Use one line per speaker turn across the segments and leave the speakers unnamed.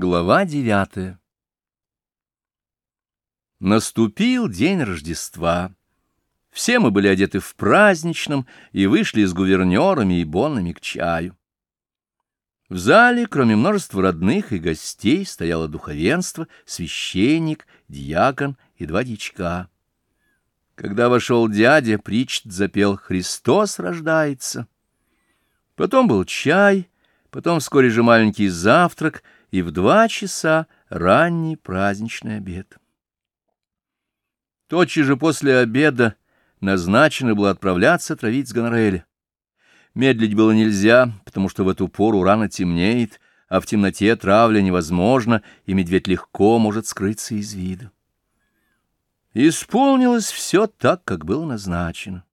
Глава девятая Наступил день Рождества. Все мы были одеты в праздничном и вышли с гувернерами и боннами к чаю. В зале, кроме множества родных и гостей, стояло духовенство, священник, диакон и два дьячка. Когда вошел дядя, Причт запел «Христос рождается». Потом был чай, потом вскоре же маленький завтрак — и в два часа ранний праздничный обед. Тотчас же после обеда назначено было отправляться травить с гонореля. Медлить было нельзя, потому что в эту пору рано темнеет, а в темноте травля невозможна, и медведь легко может скрыться из вида. Исполнилось все так, как было назначено.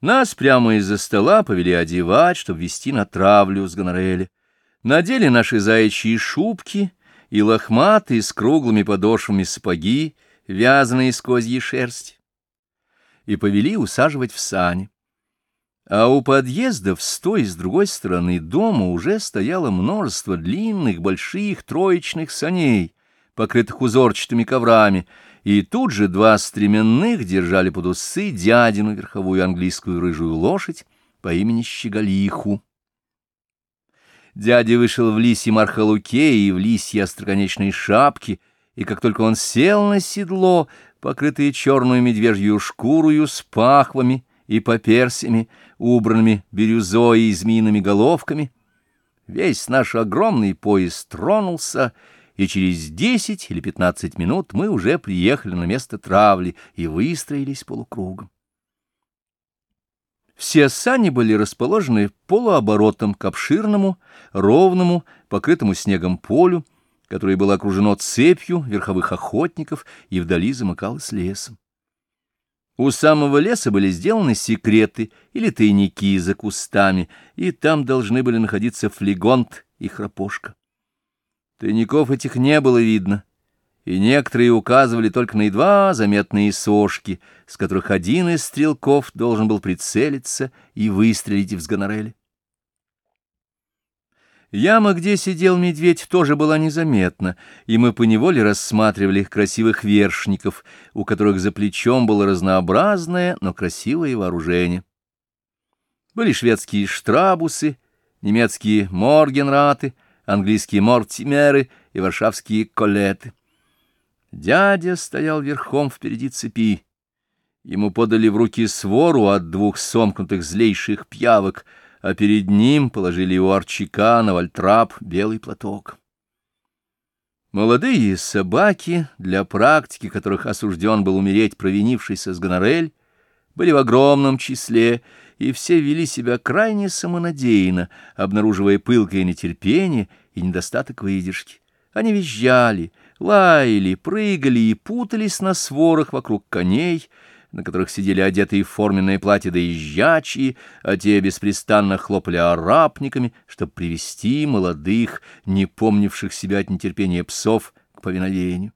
Нас прямо из-за стола повели одевать, чтобы вести на травлю с гонореля надели наши заячьи шубки и лохматые с круглыми подошвами сапоги, вязаные из козьей шерсти, и повели усаживать в сани. А у подъездов с той и с другой стороны дома уже стояло множество длинных больших троечных саней, покрытых узорчатыми коврами, и тут же два стременных держали под усы дядину верховую английскую рыжую лошадь по имени Щеголиху. Дядя вышел в лисьем архалуке и в лисьей остроконечной шапке, и как только он сел на седло, покрытое черную медвежью шкурою с пахвами и поперсями, убранными бирюзой и змеиными головками, весь наш огромный поезд тронулся, и через десять или пятнадцать минут мы уже приехали на место травли и выстроились полукругом. Все сани были расположены полуоборотом к обширному, ровному, покрытому снегом полю, которое было окружено цепью верховых охотников и вдали замыкалось лесом. У самого леса были сделаны секреты или тайники за кустами, и там должны были находиться флегонт и храпошка. Тайников этих не было видно, и некоторые указывали только на едва заметные сошки, с которых один из стрелков должен был прицелиться и выстрелить в сгонорель. Яма, где сидел медведь, тоже была незаметна, и мы поневоле рассматривали красивых вершников, у которых за плечом было разнообразное, но красивое вооружение. Были шведские штрабусы, немецкие моргенраты, английские мортимеры и варшавские колеты. Дядя стоял верхом впереди цепи. Ему подали в руки свору от двух сомкнутых злейших пьявок, а перед ним положили у арчика на вальтрап белый платок. Молодые собаки, для практики которых осужден был умереть провинившийся с гонорель, были в огромном числе, и все вели себя крайне самонадеянно, обнаруживая пылкое нетерпение и недостаток выдержки. Они визжали, лаяли, прыгали и путались на сворах вокруг коней, на которых сидели одетые в форменное платье доезжачие, а те беспрестанно хлопали арапниками, чтобы привести молодых, не помнивших себя от нетерпения псов, к повиновению.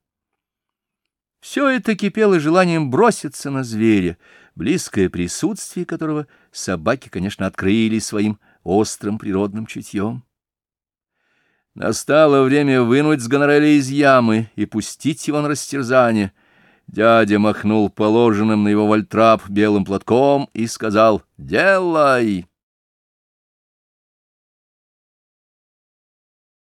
Все это кипело желанием броситься на зверя, близкое присутствие которого собаки, конечно, открыли своим острым природным чутьем. Настало время вынуть с гонореля из ямы и пустить его на растерзание. Дядя махнул положенным на его вольтрап белым платком и сказал «Делай!».